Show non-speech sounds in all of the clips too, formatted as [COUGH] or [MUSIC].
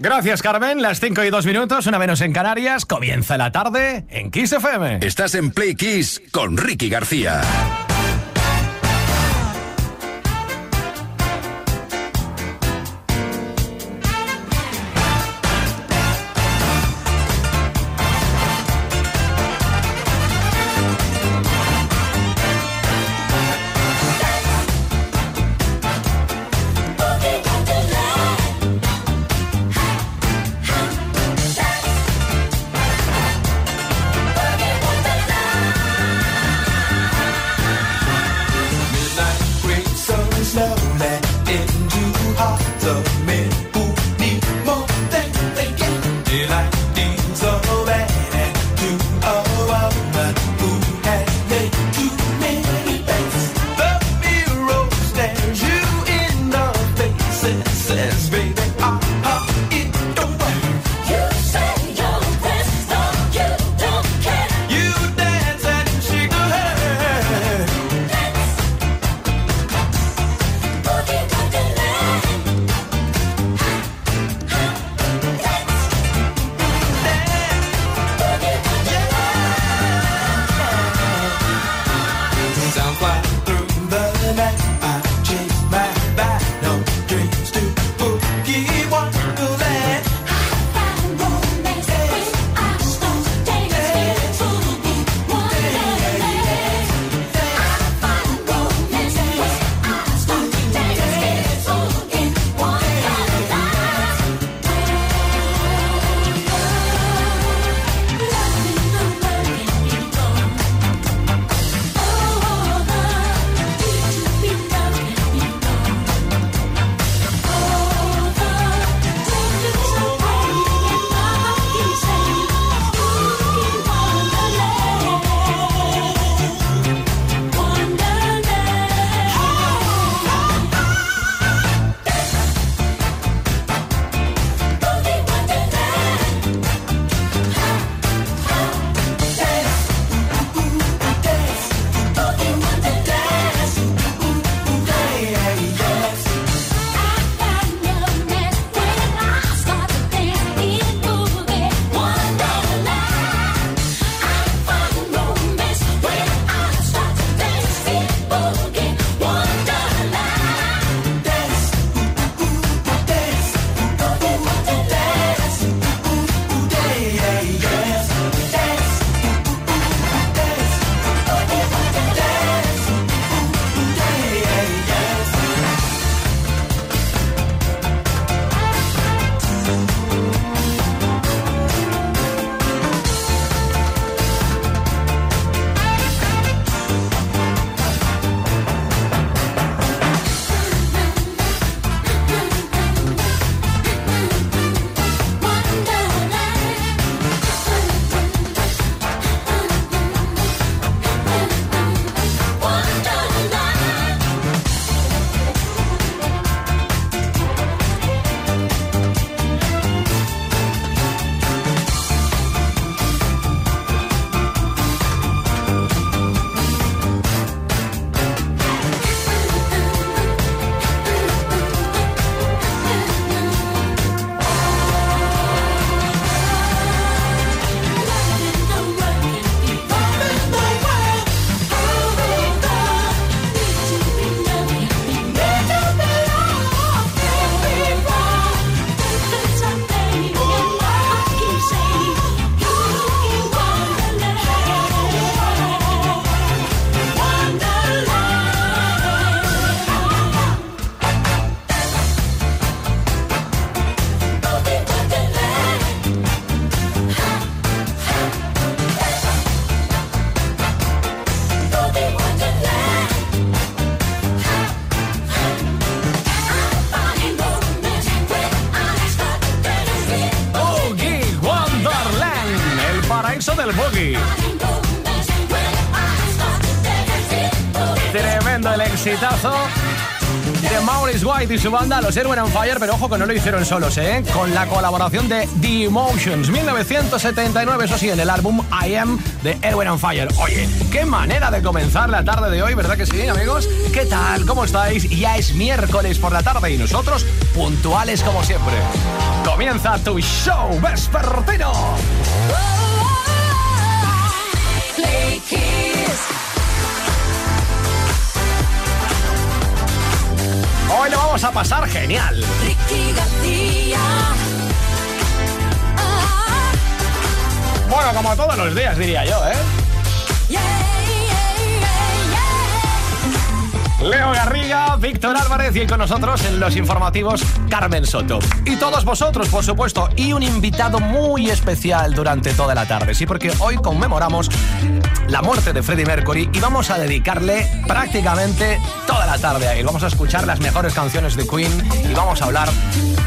Gracias, Carmen. Las 5 y 2 minutos, una menos en Canarias. Comienza la tarde en Kiss FM. Estás en Play Kiss con Ricky García. De Maurice White y su banda, los Erwin on Fire, pero ojo que no lo hicieron solos, ¿eh? Con la colaboración de The Emotions, 1979, eso sí, en el álbum I Am de Erwin on Fire. Oye, qué manera de comenzar la tarde de hoy, ¿verdad que sí, amigos? ¿Qué tal? ¿Cómo estáis? Ya es miércoles por la tarde y nosotros puntuales como siempre comienza tu show vespertino. Hoy lo vamos a pasar genial. Bueno, como todos los días diría yo, ¿eh? Leo Garriga, Víctor Álvarez y con nosotros en los informativos Carmen Soto. Y todos vosotros, por supuesto, y un invitado muy especial durante toda la tarde. Sí, porque hoy conmemoramos la muerte de Freddie Mercury y vamos a dedicarle prácticamente toda la tarde a él. Vamos a escuchar las mejores canciones de Queen y vamos a hablar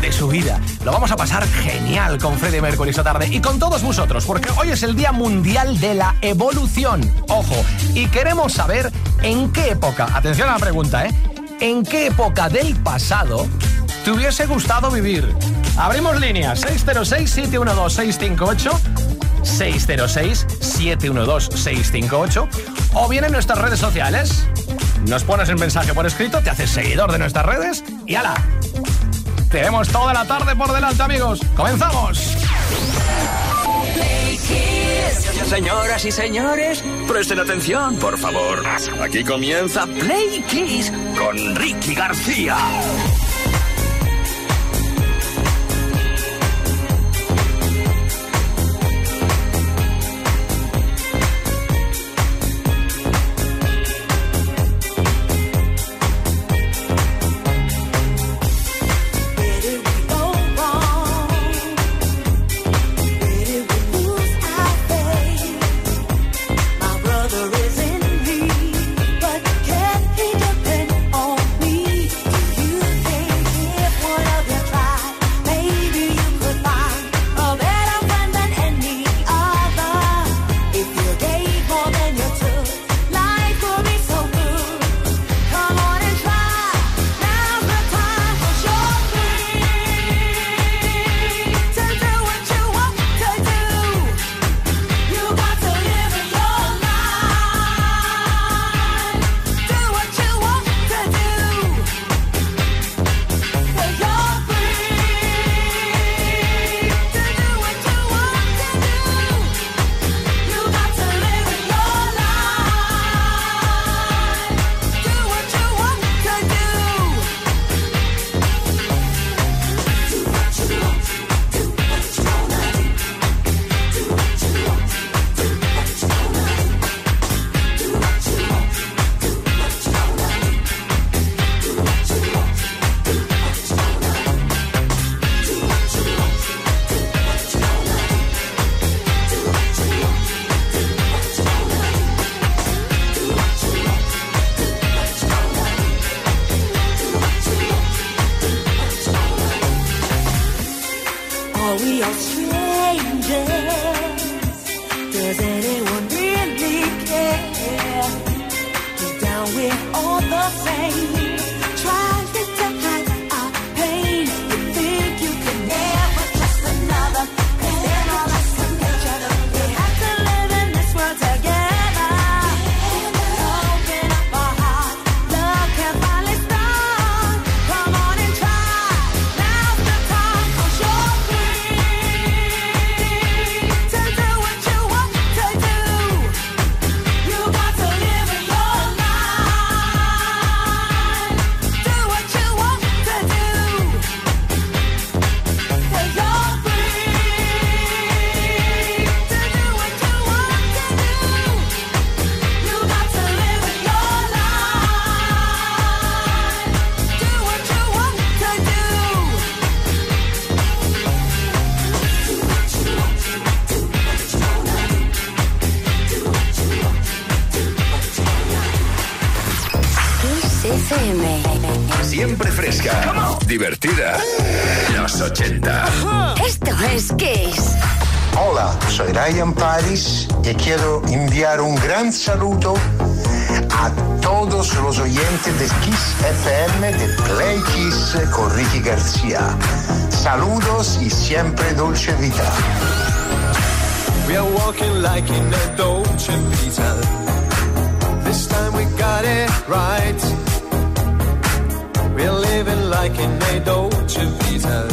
de su vida. Lo vamos a pasar genial con Freddie Mercury esta tarde y con todos vosotros, porque hoy es el Día Mundial de la Evolución. Ojo, y queremos saber en qué época, atención a la pregunta, ¿eh? ¿En qué época del pasado te hubiese gustado vivir? Abrimos líneas 606-712-658. 606-712-658 o bien en nuestras redes sociales. Nos pones el mensaje por escrito, te haces seguidor de nuestras redes y ala. Tenemos toda la tarde por delante, amigos. ¡Comenzamos! Señoras y señores, presten atención, por favor. Aquí comienza Play Kiss con Ricky García. Paris y quiero enviar un gran saludo a todos los oyentes de Kiss FM de Play Kiss con Ricky García. Saludos y siempre dulce vida. We are walking like in a Dolce Vita. This time we got it right. We're living like in a Dolce Vita.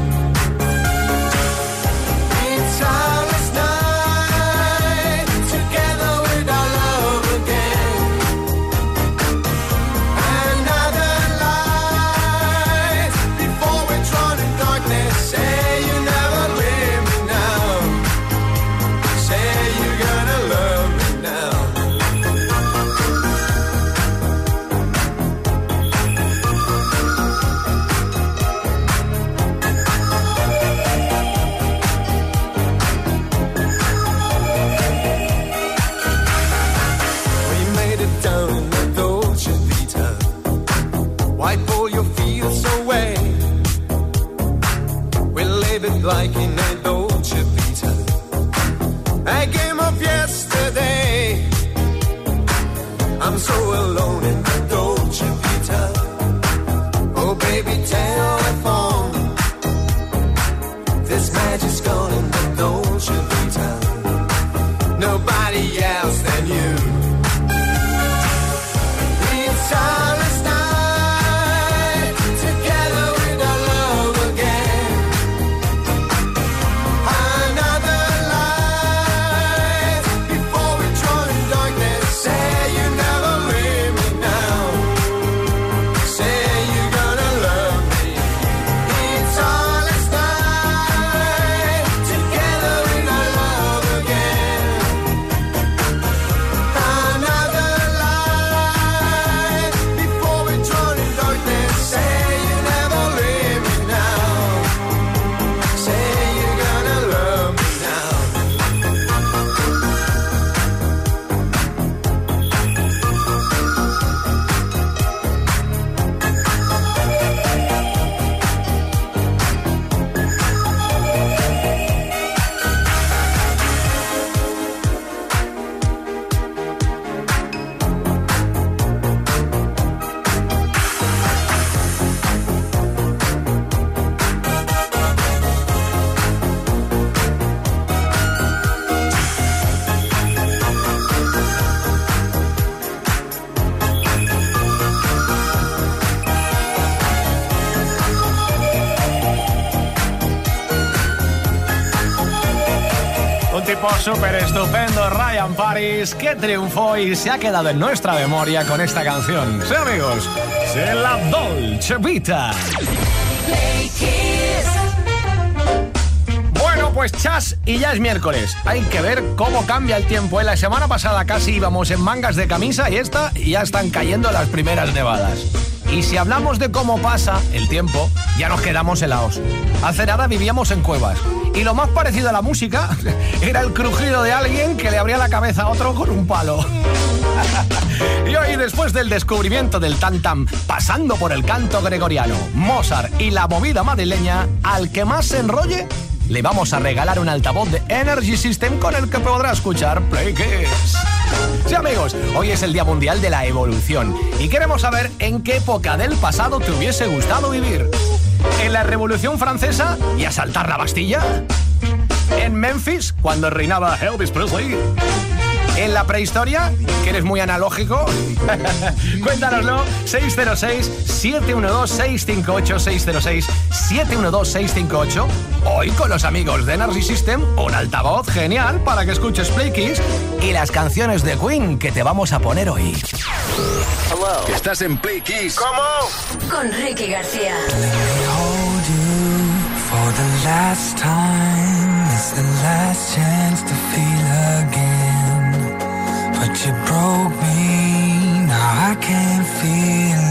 Súper estupendo Ryan Paris que triunfó y se ha quedado en nuestra memoria con esta canción. Sí, amigos, se la Dolce Vita. Bueno, pues chas y ya es miércoles. Hay que ver cómo cambia el tiempo. En la semana pasada casi íbamos en mangas de camisa y esta ya están cayendo las primeras nevadas. Y si hablamos de cómo pasa el tiempo, ya nos quedamos helados. Hace nada vivíamos en cuevas y lo más parecido a la música [LAUGHS] era el crujido de alguien que le abría la cabeza a otro con un palo. [LAUGHS] y hoy, después del descubrimiento del tantam, pasando por el canto gregoriano, Mozart y la movida madrileña, al que más se enrolle, le vamos a regalar un altavoz de Energy System con el que podrá escuchar Play Kiss. Sí amigos, hoy es el Día Mundial de la Evolución y queremos saber en qué época del pasado te hubiese gustado vivir en la Revolución Francesa y asaltar la Bastilla. En Memphis, cuando reinaba Elvis Presley. En la prehistoria, que eres muy analógico, [LAUGHS] cuéntanoslo. 606-712-658, 606-712-658. Hoy con los amigos de Energy System, un altavoz genial para que escuches Play Kiss y las canciones de Queen que te vamos a poner hoy. Hello. ¿Estás en Play Kiss? ¿Cómo? Con Ricky García. For the last time, it's the last chance to feel. But you broke me, now I can't feel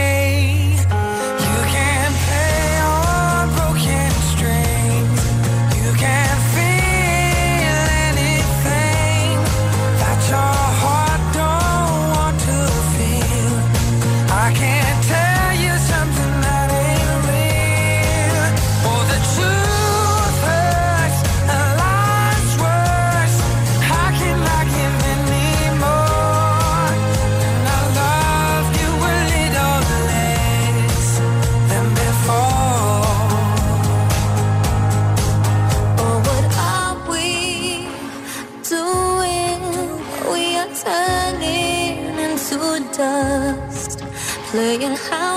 playing high.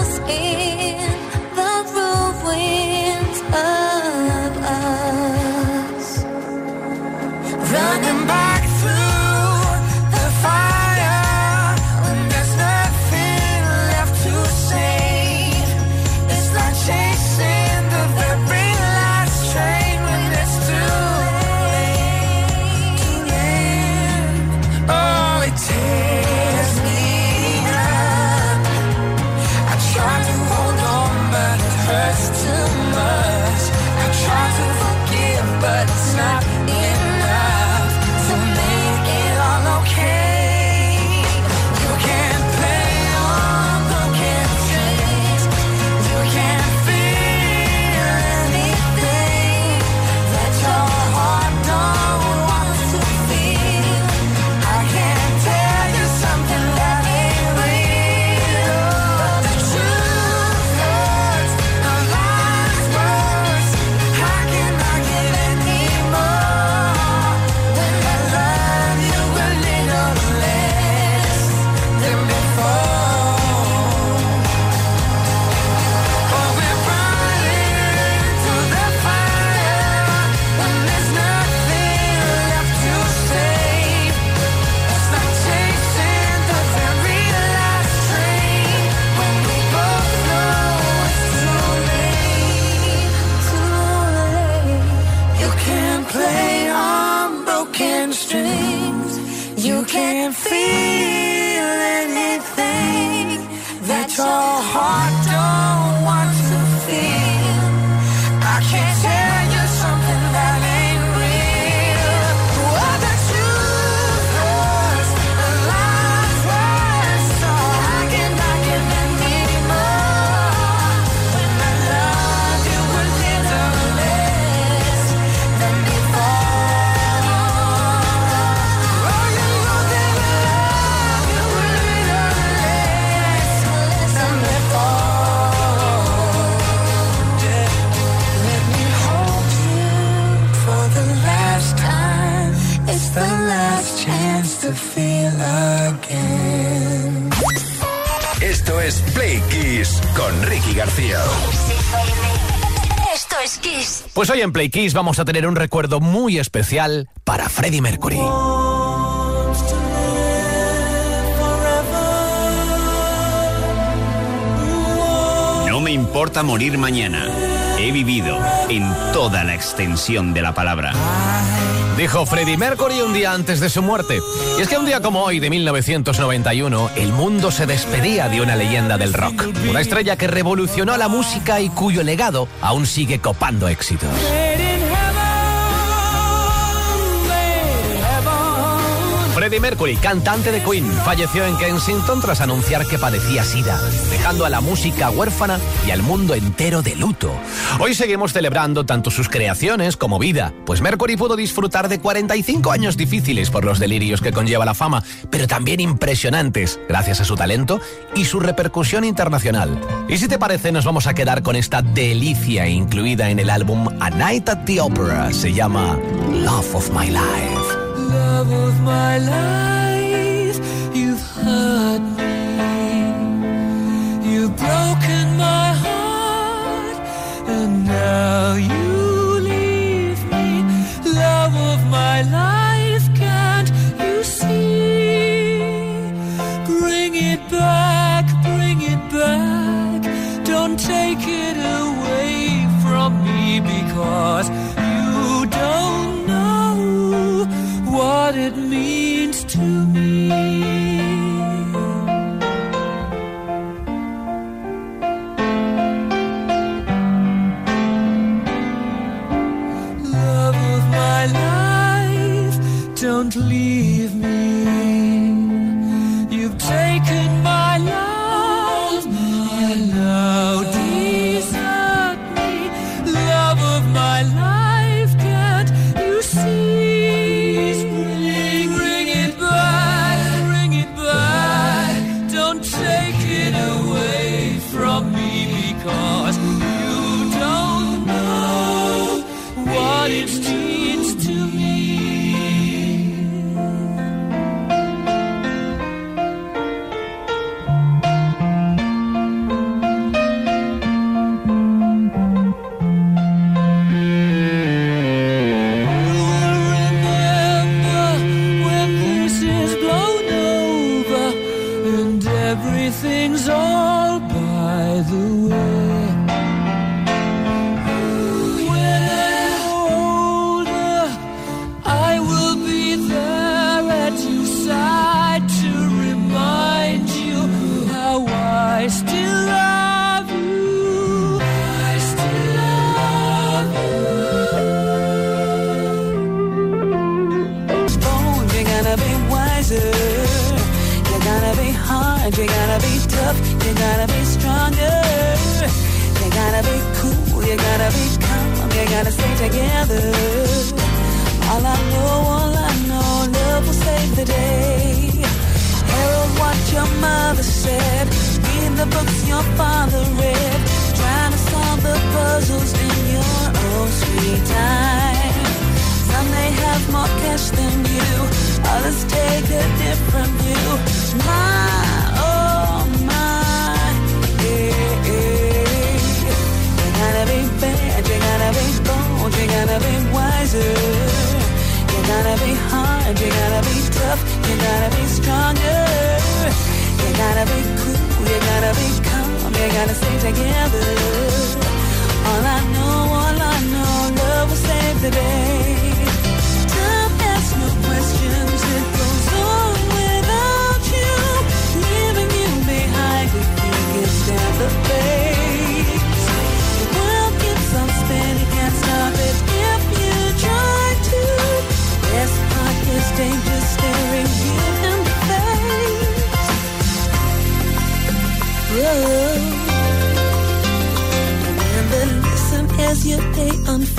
En Play Kiss vamos a tener un recuerdo muy especial para Freddie Mercury. No me importa morir mañana. He vivido en toda la extensión de la palabra. Dijo Freddie Mercury un día antes de su muerte. Y es que un día como hoy, de 1991, el mundo se despedía de una leyenda del rock. Una estrella que revolucionó la música y cuyo legado aún sigue copando éxitos. Mercury, cantante de Queen, falleció en Kensington tras anunciar que padecía SIDA, dejando a la música huérfana y al mundo entero de luto. Hoy seguimos celebrando tanto sus creaciones como vida, pues Mercury pudo disfrutar de 45 años difíciles por los delirios que conlleva la fama, pero también impresionantes gracias a su talento y su repercusión internacional. Y si te parece, nos vamos a quedar con esta delicia incluida en el álbum A Night at the Opera. Se llama Love of My Life. Love of my life. You've hurt me. You've broken my heart. And now you leave me. Love of my life. Can't you see? Bring it back. Bring it back. Don't take it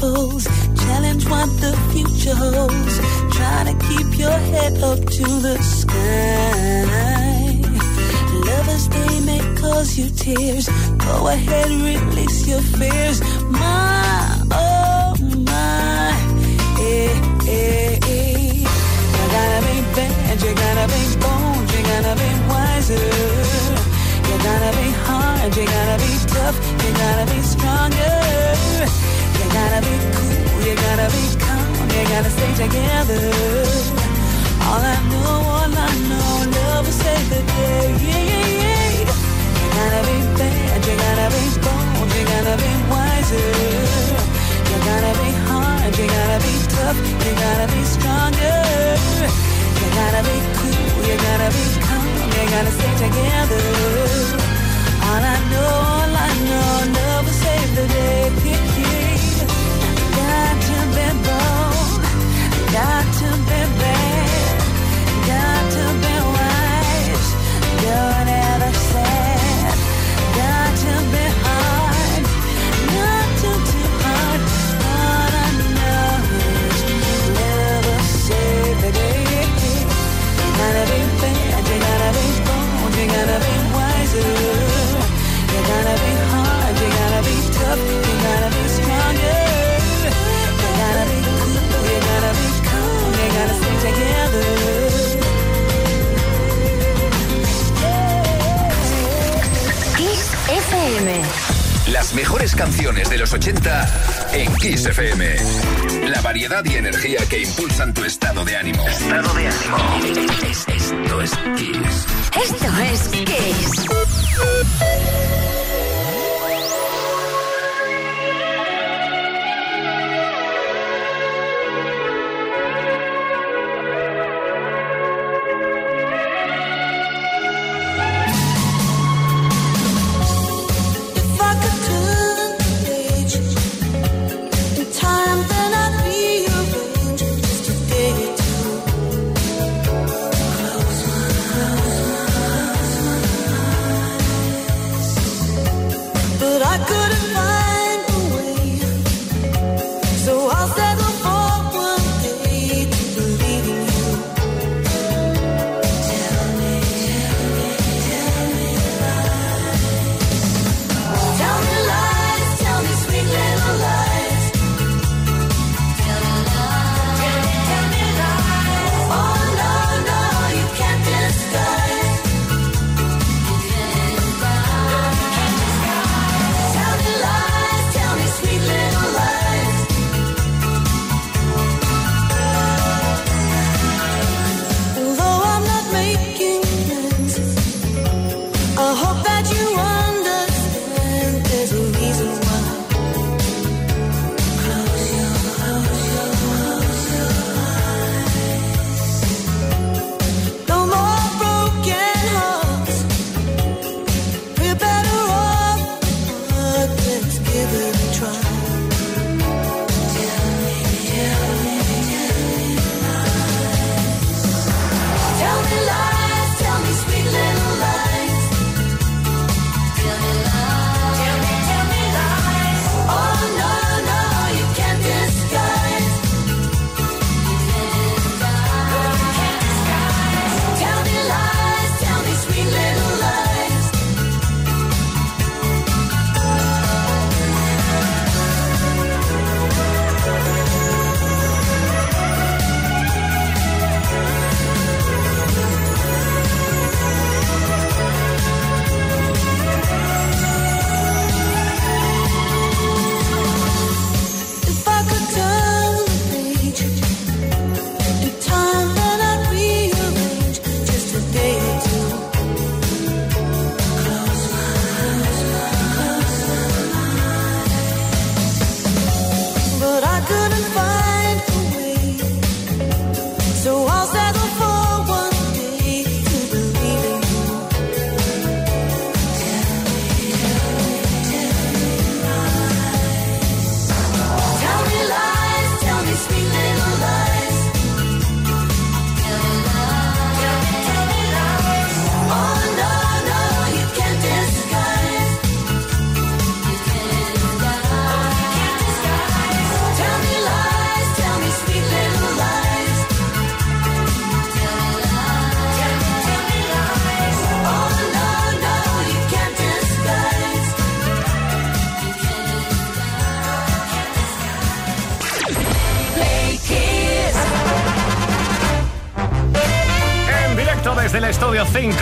unfolds. Challenge what the future holds. Try to keep your head up to the sky. Lovers, they may cause you tears. Go ahead, release your fears. My, oh my, eh, eh, eh. You gotta be bad, you gotta be bold, you gotta be wiser. You gotta be hard, you gotta be tough, you gotta be stronger. Gotta be cool, you gotta be calm, you gotta stay together. All I know, all I know, love will save the day. Yeah, yeah, yeah. You gotta be bad, you gotta be bold, you gotta be wiser. You gotta be hard, you gotta be tough, you gotta be stronger. You gotta be cool, you gotta be calm, you gotta stay together. All I know, all I know, love will save the day. Got to be bold, got to be bad, Kiss FM. La variedad y energía que impulsan tu estado de ánimo. Estado de ánimo. Es- esto es Kiss. Esto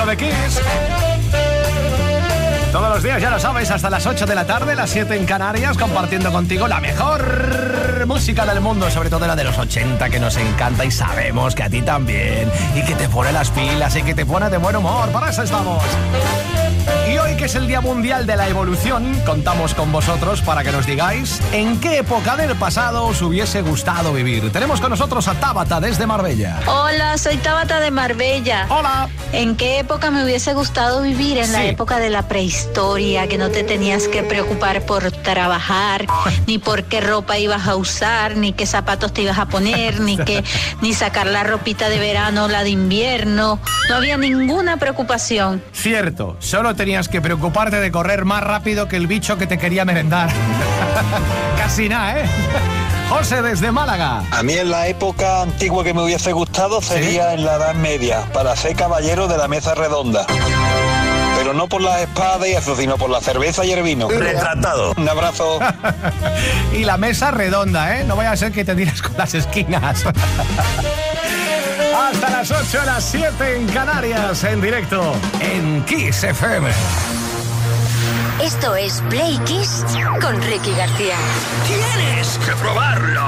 estudio 5 de Kiss. Todos los días, ya lo sabes, hasta las 8 de la tarde, las 7 en Canarias, compartiendo contigo la mejor música del mundo, sobre todo la de los 80 que nos encanta y sabemos que a ti también, y que te pone las pilas y que te pone de buen humor. Para eso estamos. Y hoy que es el Día Mundial de la Evolución, contamos con vosotros para que nos digáis en qué época del pasado os hubiese gustado vivir. Tenemos con nosotros a Tabata desde Marbella. Hola, soy Tabata de Marbella. Hola. ¿En qué época me hubiese gustado vivir? En la época de la prehistoria, que no te tenías que preocupar por trabajar, [LAUGHS] ni por qué ropa ibas a usar, ni qué zapatos te ibas a poner, ni que [LAUGHS] ni sacar la ropita de verano, la de invierno. No había ninguna preocupación. Cierto, solo tenías que preocuparte de correr más rápido que el bicho que te quería merendar. [LAUGHS] Casi nada, ¿eh? José desde Málaga. A mí en la época antigua que me hubiese gustado sería en la Edad Media, para ser caballero de la mesa redonda. Pero no por las espadas y eso, sino por la cerveza y el vino. Retratado. Un abrazo. [LAUGHS] y la mesa redonda, ¿eh? No vaya a ser que te tiras con las esquinas. [LAUGHS] Hasta las 8, a las 7 en Canarias, en directo, en Kiss FM. Esto es Play Kiss con Ricky García. Tienes que probarlo.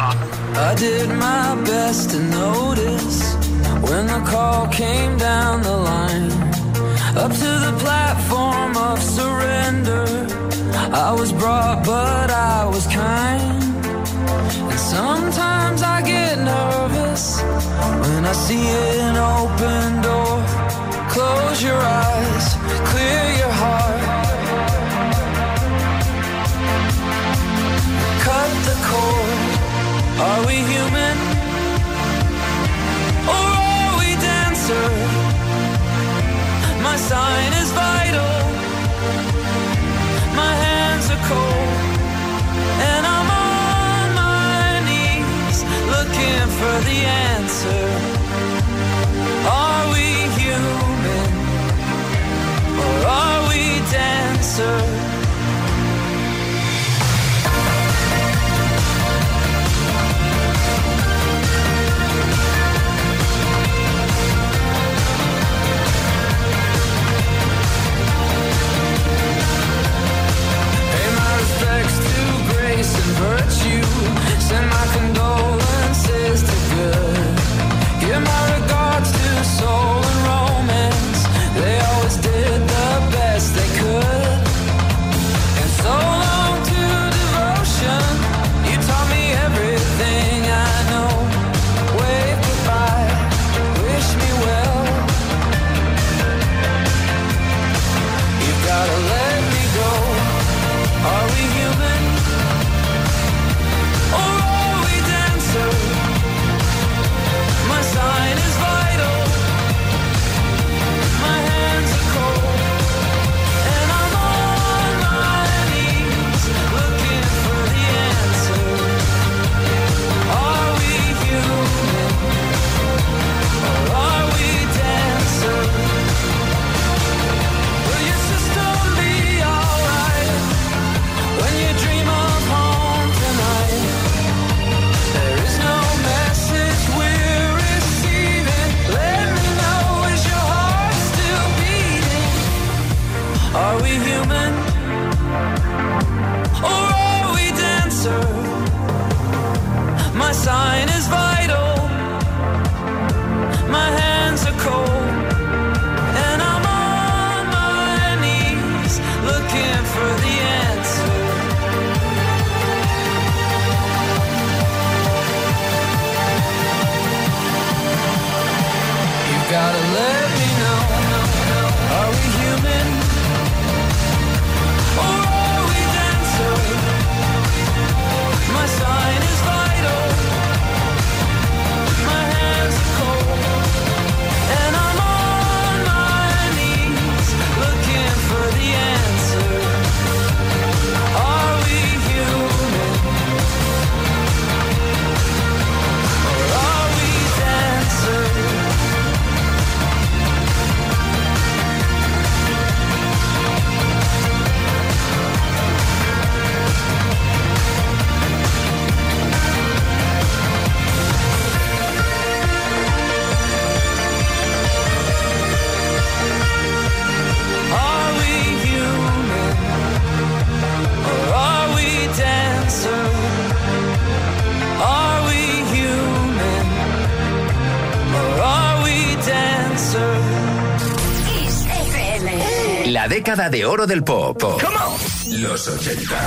I did my best to notice when the call came down the line. Up to the platform of surrender. I was brought, but I was kind. And sometimes I get nervous when I see an open door. Close your eyes, clear your heart. Cut the cord. Are we human? Or are we dancer? My sign is vital. My hands are cold. For the answer. Are we human? Or are we dancer? Pay my respects to grace and virtue. Send my condolences de oro del pop. Los 80.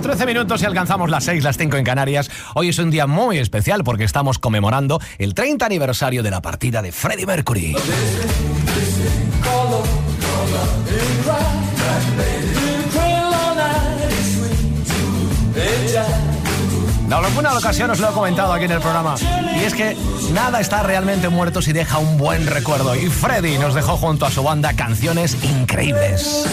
Bueno, 13 minutos y alcanzamos las 6, las 5 en Canarias. Hoy es un día muy especial porque estamos conmemorando el 30 aniversario de la partida de Freddie Mercury. En alguna ocasión os lo he comentado aquí en el programa. Y es que nada está realmente muerto si deja un buen recuerdo. Y Freddy nos dejó junto a su banda canciones increíbles.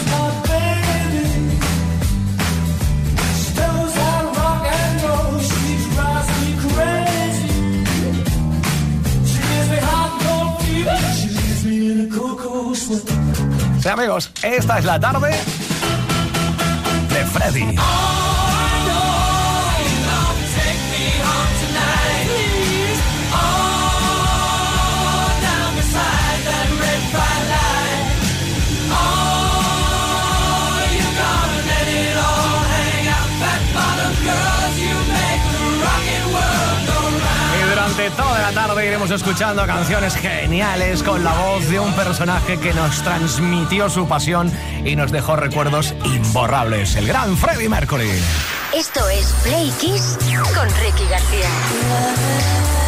Amigos, esta es la tarde de Freddy. Toda la tarde iremos escuchando canciones geniales con la voz de un personaje que nos transmitió su pasión y nos dejó recuerdos imborrables, el gran Freddie Mercury. Esto es Play Kiss con Ricky García.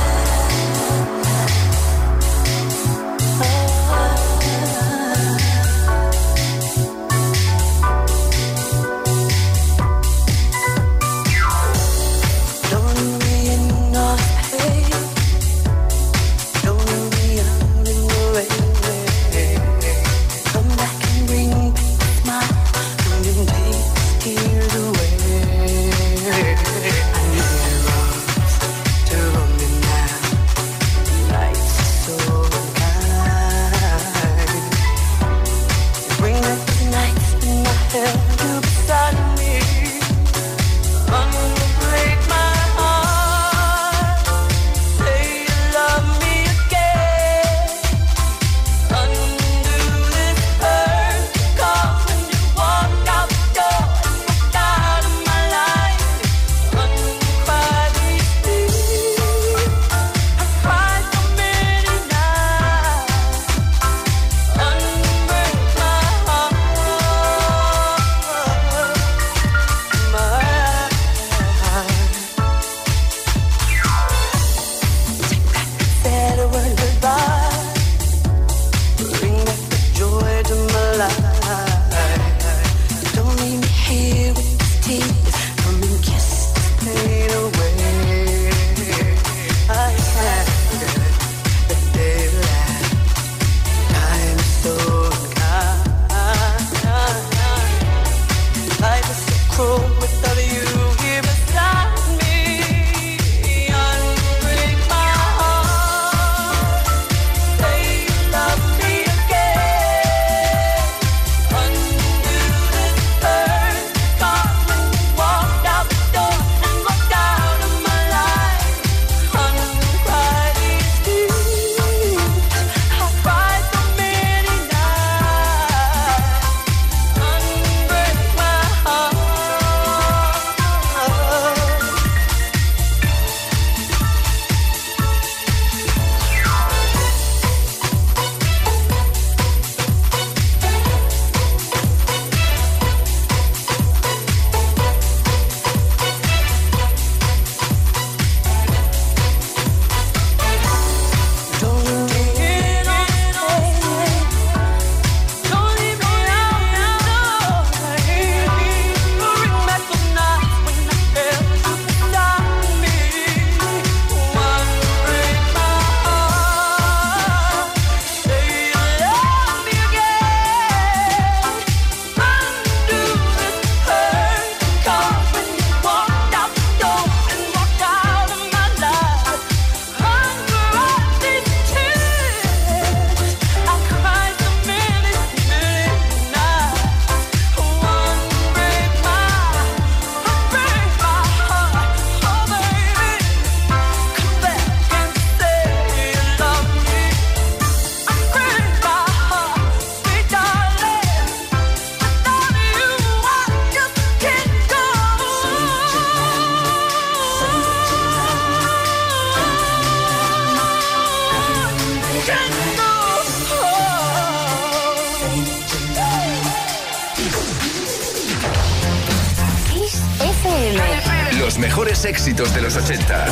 Éxitos de los 80.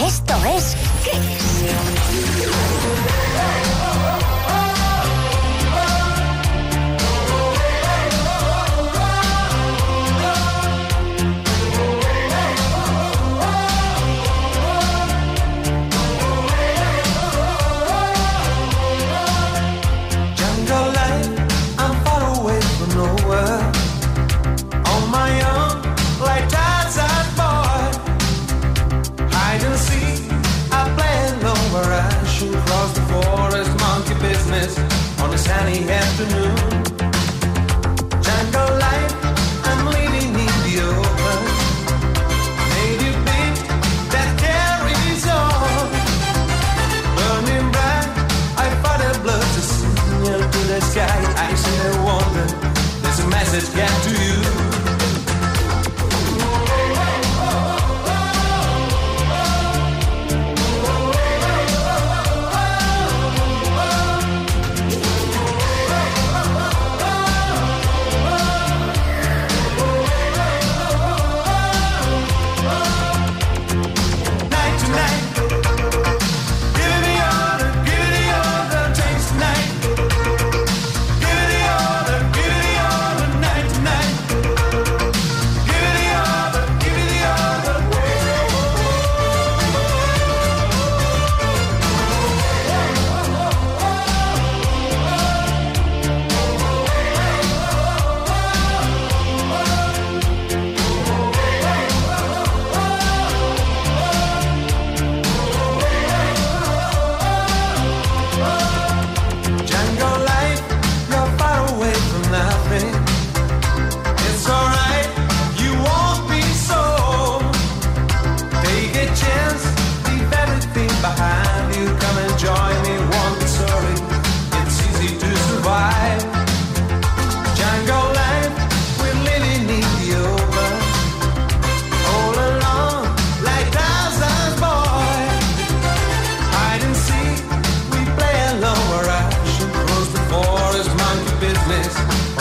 Esto es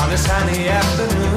this sunny afternoon.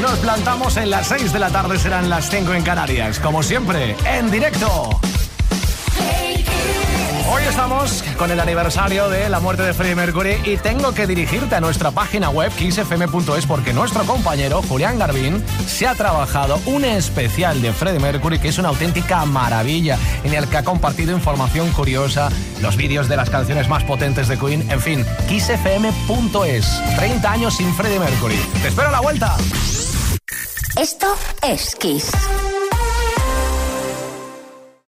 Nos plantamos en las 6 de la tarde, serán las 5 en Canarias. Como siempre, en directo. Con el aniversario de la muerte de Freddie Mercury y tengo que dirigirte a nuestra página web kissfm.es porque nuestro compañero Julián Garbín se ha trabajado un especial de Freddie Mercury que es una auténtica maravilla en el que ha compartido información curiosa, los vídeos de las canciones más potentes de Queen, en fin, kissfm.es. 30 años sin Freddie Mercury. Te espero a la vuelta. Esto es Kiss.